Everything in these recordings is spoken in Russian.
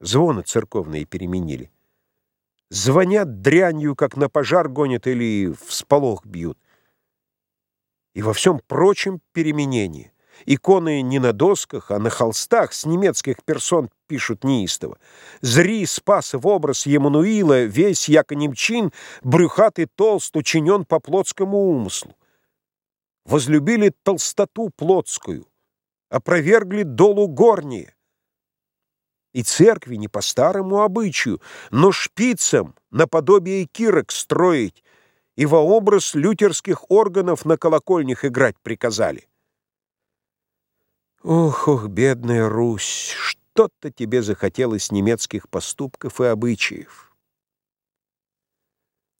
Звоны церковные переменили. Звонят дрянью, как на пожар гонят или в сполох бьют. И во всем прочем переменении. Иконы не на досках, а на холстах с немецких персон пишут неистово. Зри спас в образ Емануила, весь яко немчин, брюхатый толст, учинен по плотскому умыслу. Возлюбили толстоту плотскую, опровергли долу горние. И церкви не по старому обычаю, но шпицам наподобие кирок строить, и во образ лютерских органов на колокольнях играть приказали. Ох, ох, бедная Русь, что-то тебе захотелось немецких поступков и обычаев.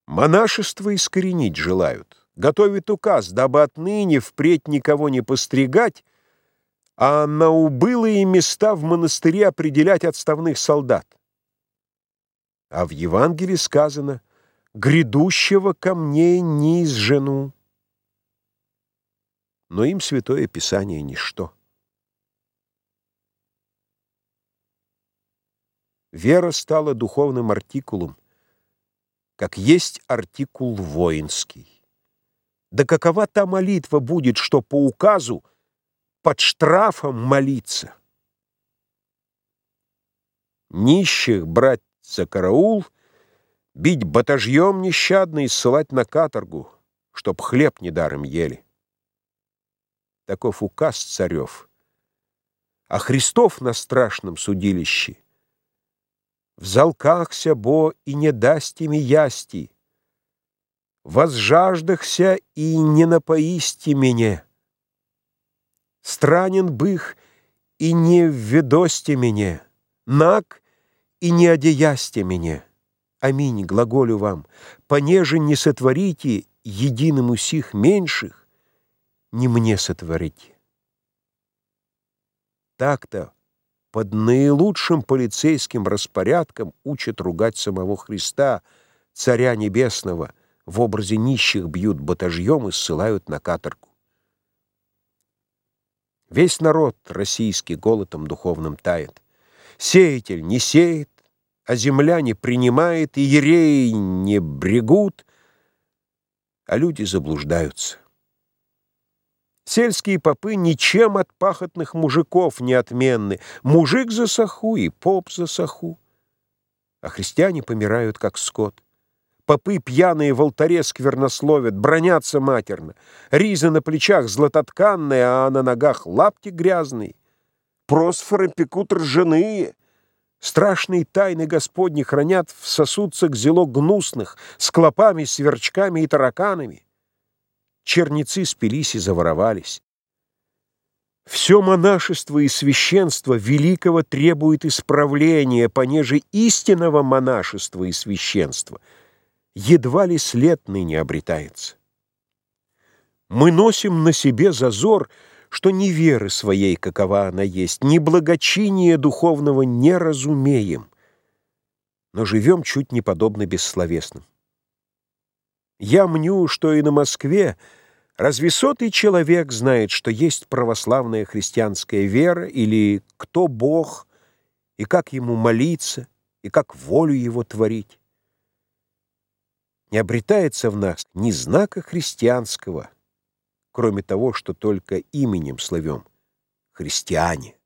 Монашество искоренить желают, готовят указ, дабы отныне впредь никого не постригать, а на убылые места в монастыре определять отставных солдат. А в Евангелии сказано «грядущего ко мне не изжену». Но им Святое Писание ничто. Вера стала духовным артикулом, как есть артикул воинский. Да какова та молитва будет, что по указу под штрафом молиться. Нищих брать за караул, бить батажьем нещадно и ссылать на каторгу, чтоб хлеб недаром ели. Таков указ царев. А Христов на страшном судилище в залкахся бо и не дасть ими ясти, возжаждахся и не напоисти меня. Странен бых, и не введосте меня, наг, и не одеясте меня. Аминь, глаголю вам, понеже не сотворите единым усих меньших, не мне сотворите. Так-то под наилучшим полицейским распорядком учат ругать самого Христа, Царя Небесного, в образе нищих бьют батажьем и ссылают на каторгу. Весь народ российский голодом духовным тает. Сеятель не сеет, а земля не принимает, и ереи не брегут, а люди заблуждаются. Сельские попы ничем от пахотных мужиков не отменны. Мужик за саху и поп за саху. А христиане помирают, как скот. Попы пьяные в алтаре сквернословят, бронятся матерно. Риза на плечах златотканная, а на ногах лапти грязные. Просфоры пекут ржаные. Страшные тайны Господни хранят в сосудцах зело гнусных, с клопами, сверчками и тараканами. Черницы спились и заворовались. Все монашество и священство великого требует исправления, понеже истинного монашества и священства — едва ли след ныне обретается. Мы носим на себе зазор, что ни веры своей, какова она есть, ни благочиния духовного не разумеем, но живем чуть не подобно бессловесным. Я мню, что и на Москве разве сотый человек знает, что есть православная христианская вера, или кто Бог, и как ему молиться, и как волю его творить не обретается в нас ни знака христианского, кроме того, что только именем словем христиане.